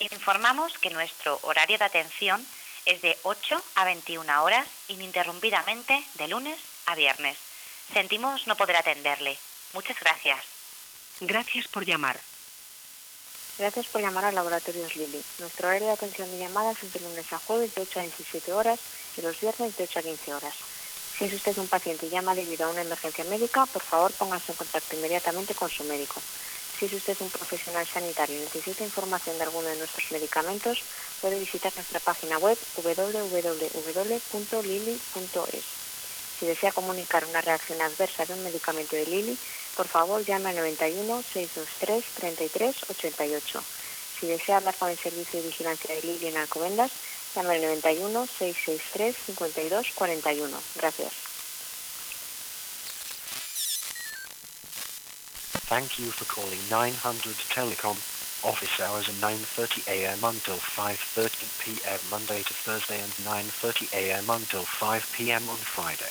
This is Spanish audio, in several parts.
informamos que nuestro horario de atención es de 8 a 21 horas ininterrumpidamente de lunes a viernes. Sentimos no poder atenderle. Muchas gracias. Gracias por llamar. Gracias por llamar a Laboratorios Lili. Nuestro horario de atención de llamadas es de lunes a jueves de 8 a 17 horas y los viernes de 8 a 15 horas. Si es usted un paciente y llama debido a una emergencia médica, por favor póngase en contacto inmediatamente con su médico. Si es usted un profesional sanitario y necesita información de alguno de nuestros medicamentos, puede visitar nuestra página web www.lili.es. Si desea comunicar una reacción adversa de un medicamento de Lili, por favor llame al 91 623 33 88. Si desea hablar con el servicio de vigilancia de Lili en Alcobendas, llame al 91 663 52 41. Gracias. Thank you for calling 900 Telecom. Office hours are 9.30 a.m. until 5.30 p.m. Monday to Thursday and 9.30 a.m. until 5 p.m. on Friday.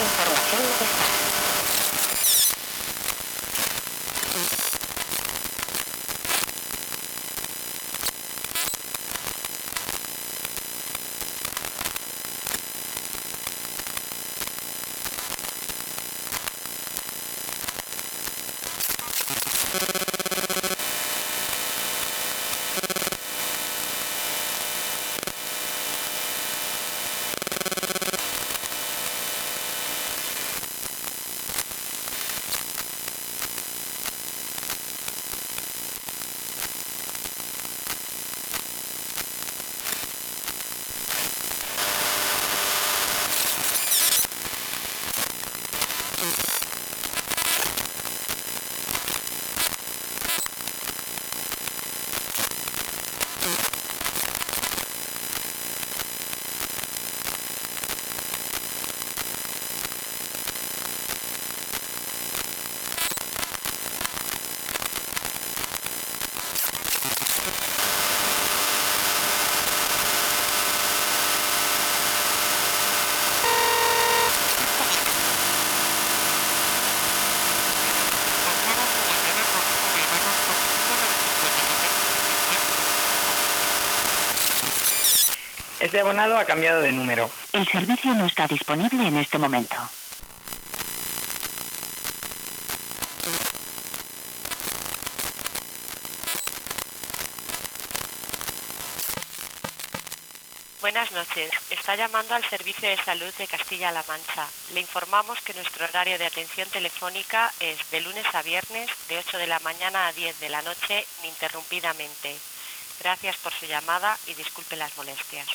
información está. Abonado ha cambiado de número. El servicio no está disponible en este momento. Buenas noches. Está llamando al Servicio de Salud de Castilla-La Mancha. Le informamos que nuestro horario de atención telefónica es de lunes a viernes de 8 de la mañana a 10 de la noche ininterrumpidamente. Gracias por su llamada y disculpe las molestias.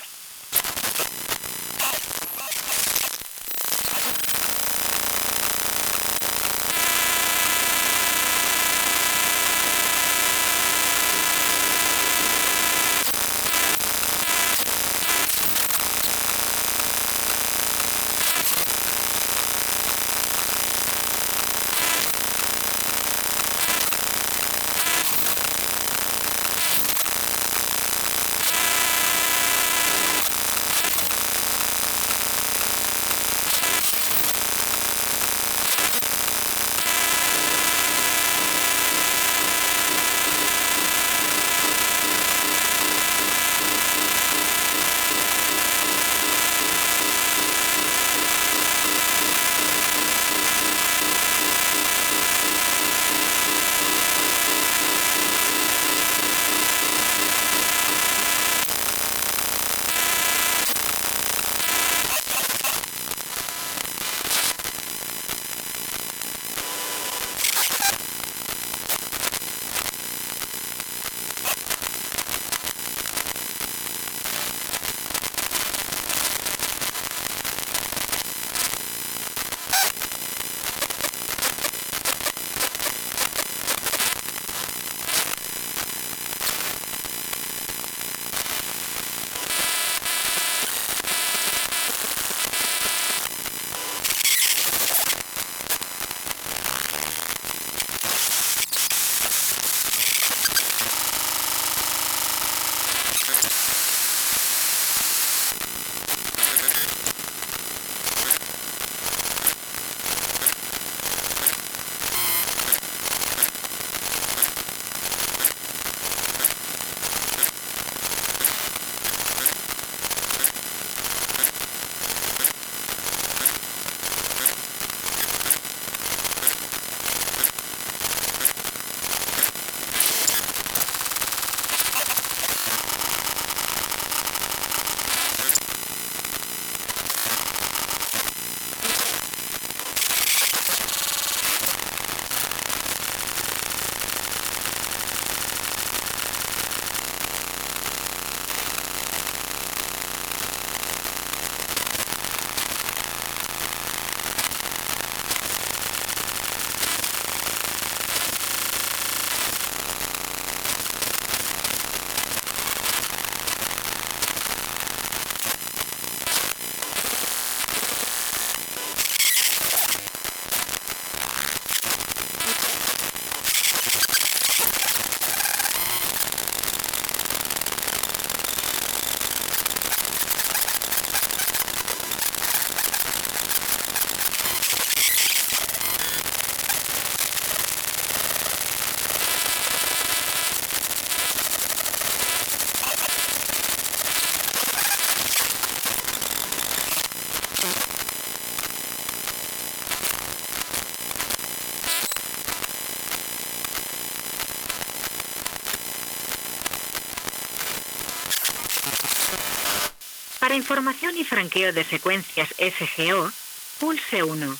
Para información y franqueo de secuencias SGO, pulse 1.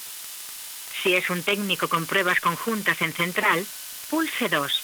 Si es un técnico con pruebas conjuntas en central, pulse 2.